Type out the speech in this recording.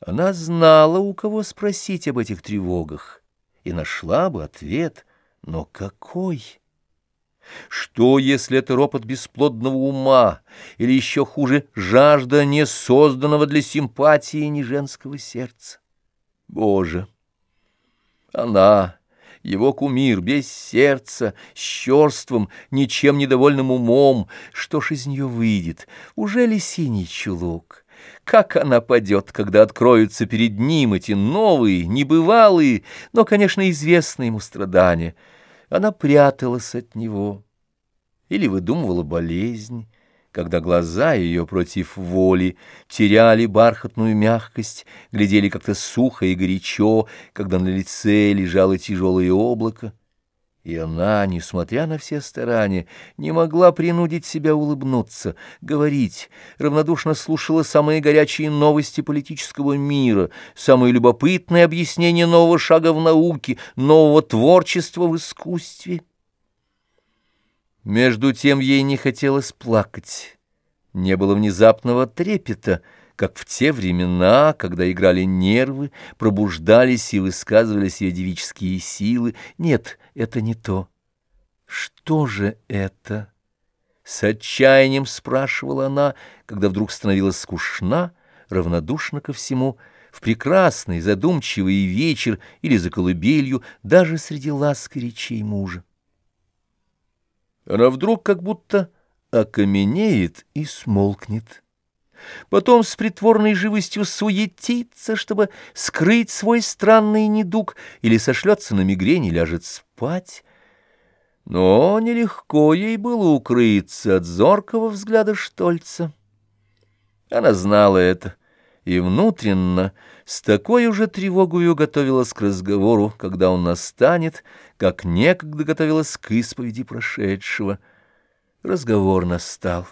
Она знала, у кого спросить об этих тревогах, и нашла бы ответ, но какой? Что, если это ропот бесплодного ума, или еще хуже, жажда несозданного для симпатии ни женского сердца? Боже! Она, его кумир, без сердца, с черством, ничем недовольным умом, что ж из нее выйдет? Уже ли синий чулок? Как она падет, когда откроются перед ним эти новые, небывалые, но, конечно, известные ему страдания? Она пряталась от него или выдумывала болезнь, когда глаза ее против воли теряли бархатную мягкость, глядели как-то сухо и горячо, когда на лице лежало тяжелое облако. И она, несмотря на все старания, не могла принудить себя улыбнуться, говорить, равнодушно слушала самые горячие новости политического мира, самые любопытные объяснения нового шага в науке, нового творчества в искусстве. Между тем ей не хотелось плакать, не было внезапного трепета, как в те времена, когда играли нервы, пробуждались и высказывались ее девические силы. Нет, это не то. Что же это? С отчаянием спрашивала она, когда вдруг становилась скучна, равнодушна ко всему, в прекрасный задумчивый вечер или за колыбелью, даже среди ласки речей мужа. Она вдруг как будто окаменеет и смолкнет потом с притворной живостью суетится, чтобы скрыть свой странный недуг, или сошлется на мигрень и ляжет спать. Но нелегко ей было укрыться от зоркого взгляда Штольца. Она знала это и внутренно с такой уже тревогою готовилась к разговору, когда он настанет, как некогда готовилась к исповеди прошедшего. Разговор настал.